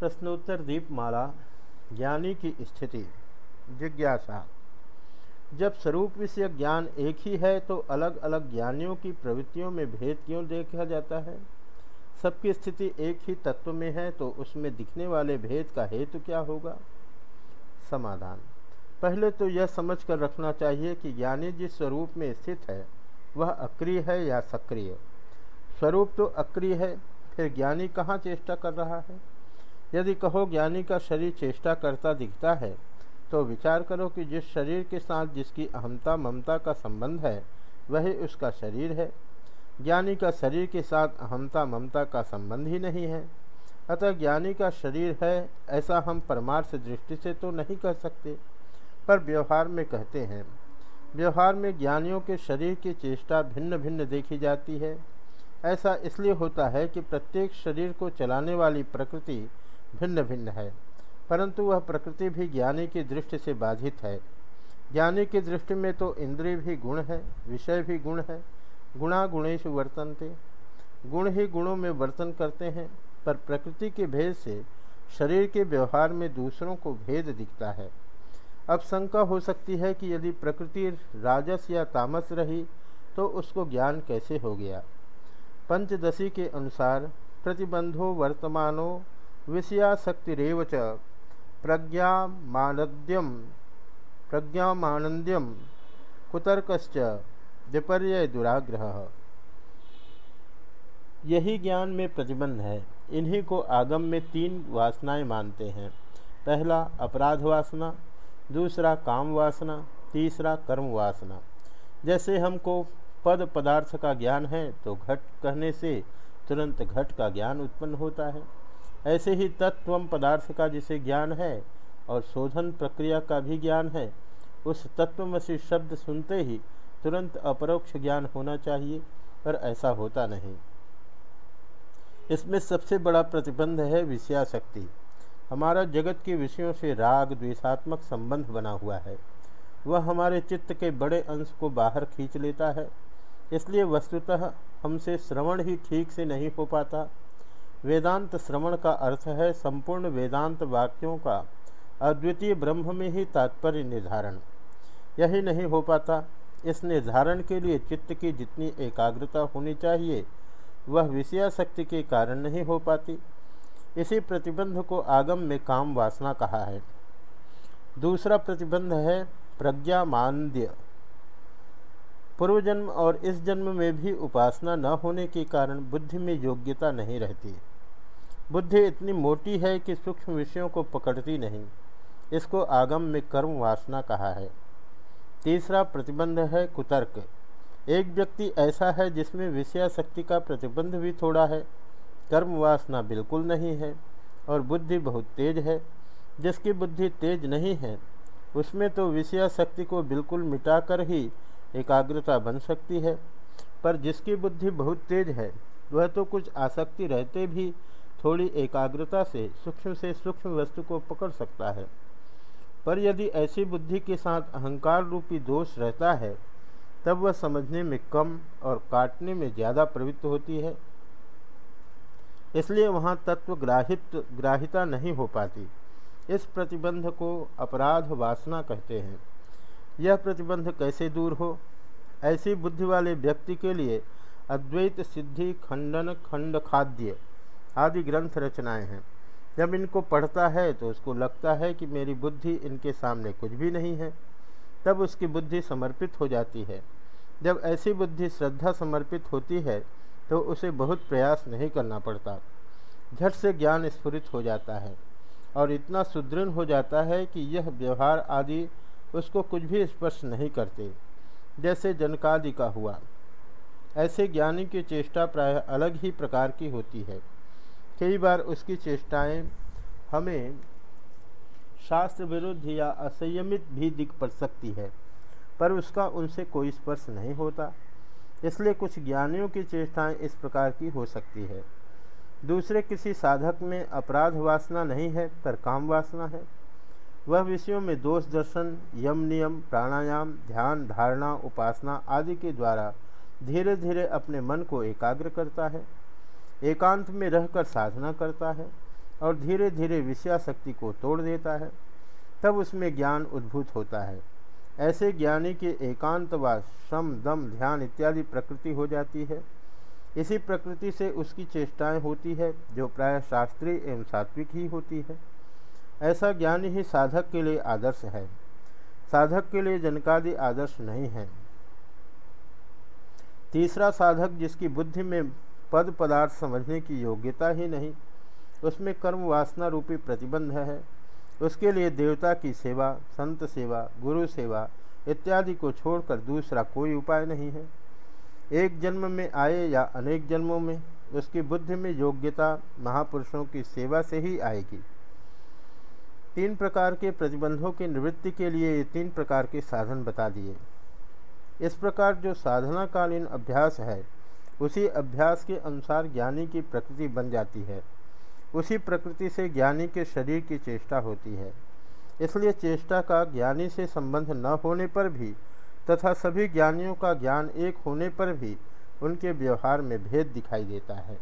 प्रश्नोत्तर दीपमाला, ज्ञानी की स्थिति, जिज्ञासा। जब स्वरूप विषय ज्ञान एक ही है तो अलग अलग ज्ञानियों की प्रवृत्तियों में भेद क्यों देखा जाता है? सबकी स्थिति एक ही तत्व में है तो उसमें दिखने वाले भेद का हेतु क्या होगा? समाधान। पहले तो यह समझ कर रखना चाहिए कि ज्ञानी जिस स्वरूप में स्थित है, वह अक्रिय है या सक्रिय? स्वरूप तो अक्रिय है, फिर ज्ञानी कहाँ चेष्टा कर रहा है? यदि कहो ज्ञानी का शरीर चेष्टा करता दिखता है तो विचार करो कि जिस शरीर के साथ जिसकी अहमता ममता का संबंध है, वही उसका शरीर है। ज्ञानी का शरीर के साथ अहमता ममता का संबंध ही नहीं है। अतः ज्ञानी का शरीर है, ऐसा हम परमार्थ दृष्टि से तो नहीं कह सकते। पर व्यवहार में कहते हैं, व्यवहार में ज्ञानियों के शरीर की चेष्टा भिन्न भिन्न देखी जाती है। ऐसा इसलिए होता है कि प्रत्येक शरीर को चलाने वाली प्रकृति भिन्न भिन्न है, परंतु वह प्रकृति भी ज्ञानी की दृष्टि से बाधित है। ज्ञानी की दृष्टि में तो इंद्रिय भी गुण है, विषय भी गुण है गुणा गुणेश वर्तनते। गुण ही गुणों में वर्तन करते हैं, पर प्रकृति के भेद से शरीर के व्यवहार में दूसरों को भेद दिखता है। अब शंका हो सकती है कि यदि प्रकृति राजस या तामस रही तो उसको ज्ञान कैसे हो गया? पंचदशी के अनुसार प्रतिबंधों वर्तमानो विषयाशक्तिरव च। प्रज्ञामानद्यम प्रज्ञामानंद्यम कुतर्कश्च विपर्य दुराग्रह यही ज्ञान में प्रतिबंध है। इन्हीं को आगम में तीन वासनाएँ मानते हैं। पहला, अपराध वासना। दूसरा, काम वासना। तीसरा, कर्म वासना। जैसे हमको पद पदार्थ का ज्ञान है तो घट कहने से तुरंत घट का ज्ञान उत्पन्न होता है। ऐसे ही तत्व पदार्थ का जिसे ज्ञान है और शोधन प्रक्रिया का भी ज्ञान है, उस तत्वमसी शब्द सुनते ही तुरंत अपरोक्ष ज्ञान होना चाहिए, पर ऐसा होता नहीं। इसमें सबसे बड़ा प्रतिबंध है विषयाशक्ति। हमारा जगत के विषयों से राग, द्वेषात्मक संबंध बना हुआ है। वह हमारे चित्त के बड़े अंश को बाहर खींच लेता है। इसलिए वस्तुतः हमसे श्रवण ही ठीक से नहीं हो पाता। वेदांत श्रवण का अर्थ है संपूर्ण वेदांत वाक्यों का अद्वितीय ब्रह्म में ही तात्पर्य निर्धारण। यही नहीं हो पाता। इस निर्धारण के लिए चित्त की जितनी एकाग्रता होनी चाहिए, वह विषयाशक्ति के कारण नहीं हो पाती। इसी प्रतिबंध को आगम में काम वासना कहा है। दूसरा प्रतिबंध है प्रज्ञा मानद्य पूर्व जन्म और इस जन्म में भी उपासना न होने के कारण बुद्धि में योग्यता नहीं रहती। बुद्धि इतनी मोटी है कि सूक्ष्म विषयों को पकड़ती नहीं। इसको आगम में कर्म वासना कहा है। तीसरा प्रतिबंध है कुतर्क। एक व्यक्ति ऐसा है जिसमें विषयाशक्ति का प्रतिबंध भी थोड़ा है, कर्म वासना बिल्कुल नहीं है और बुद्धि बहुत तेज है। जिसकी बुद्धि तेज नहीं है, उसमें तो विषयाशक्ति को बिल्कुल मिटाकर ही एकाग्रता बन सकती है, पर जिसकी बुद्धि बहुत तेज है, वह तो कुछ आसक्ति रहते भी थोड़ी एकाग्रता से, सूक्ष्म से सूक्ष्म वस्तु को पकड़ सकता है। पर यदि ऐसी बुद्धि के साथ अहंकार रूपी दोष रहता है, तब वह समझने में कम और काटने में ज़्यादा प्रवृत्त होती है। इसलिए वहाँ तत्व ग्राहित, ग्राहिता नहीं हो पाती। इस प्रतिबंध को अपराध वासना कहते हैं। यह प्रतिबंध कैसे दूर हो? ऐसी बुद्धि वाले व्यक्ति के लिए अद्वैत सिद्धि खंडन खंड खाद्य आदि ग्रंथ रचनाएँ हैं। जब इनको पढ़ता है तो उसको लगता है कि मेरी बुद्धि इनके सामने कुछ भी नहीं है। तब उसकी बुद्धि समर्पित हो जाती है। जब ऐसी बुद्धि श्रद्धा समर्पित होती है तो उसे बहुत प्रयास नहीं करना पड़ता। झट से ज्ञान स्फुरित हो जाता है और इतना सुदृढ़ हो जाता है कि यह व्यवहार आदि उसको कुछ भी स्पर्श नहीं करते, जैसे जनकादि का हुआ। ऐसे ज्ञानी की चेष्टा प्रायः अलग ही प्रकार की होती है। कई बार उसकी चेष्टाएँ हमें शास्त्र विरुद्ध या असंयमित भी दिख पड़ सकती है, पर उसका उनसे कोई स्पर्श नहीं होता। इसलिए कुछ ज्ञानियों की चेष्टाएँ इस प्रकार की हो सकती है। दूसरे किसी साधक में अपराध वासना नहीं है, पर काम वासना है। वह विषयों में दोष दर्शन, यम नियम, प्राणायाम, ध्यान, धारणा, उपासना आदि के द्वारा धीरे धीरे अपने मन को एकाग्र करता है। एकांत में रहकर साधना करता है और धीरे धीरे विषयाशक्ति को तोड़ देता है। तब उसमें ज्ञान उद्भूत होता है। ऐसे ज्ञानी के एकांत व श्रम दम, ध्यान इत्यादि प्रकृति हो जाती है। इसी प्रकृति से उसकी चेष्टाएँ होती है, जो प्राय शास्त्रीय एवं सात्विक ही होती है। ऐसा ज्ञान ही साधक के लिए आदर्श है। साधक के लिए जनकादि आदर्श नहीं है। तीसरा साधक जिसकी बुद्धि में पद पदार्थ समझने की योग्यता ही नहीं। उसमें कर्म वासना रूपी प्रतिबंध है। उसके लिए देवता की सेवा, संत सेवा, गुरु सेवा इत्यादि को छोड़कर दूसरा कोई उपाय नहीं है। एक जन्म में आए या अनेक जन्मों में उसकी बुद्धि में योग्यता महापुरुषों की सेवा से ही आएगी। तीन प्रकार के प्रतिबंधों की निवृत्ति के लिए ये तीन प्रकार के साधन बता दिए। इस प्रकार जो साधनाकालीन अभ्यास है उसी अभ्यास के अनुसार ज्ञानी की प्रकृति बन जाती है। उसी प्रकृति से ज्ञानी के शरीर की चेष्टा होती है। इसलिए चेष्टा का ज्ञानी से संबंध न होने पर भी तथा सभी ज्ञानियों का ज्ञान एक होने पर भी उनके व्यवहार में भेद दिखाई देता है।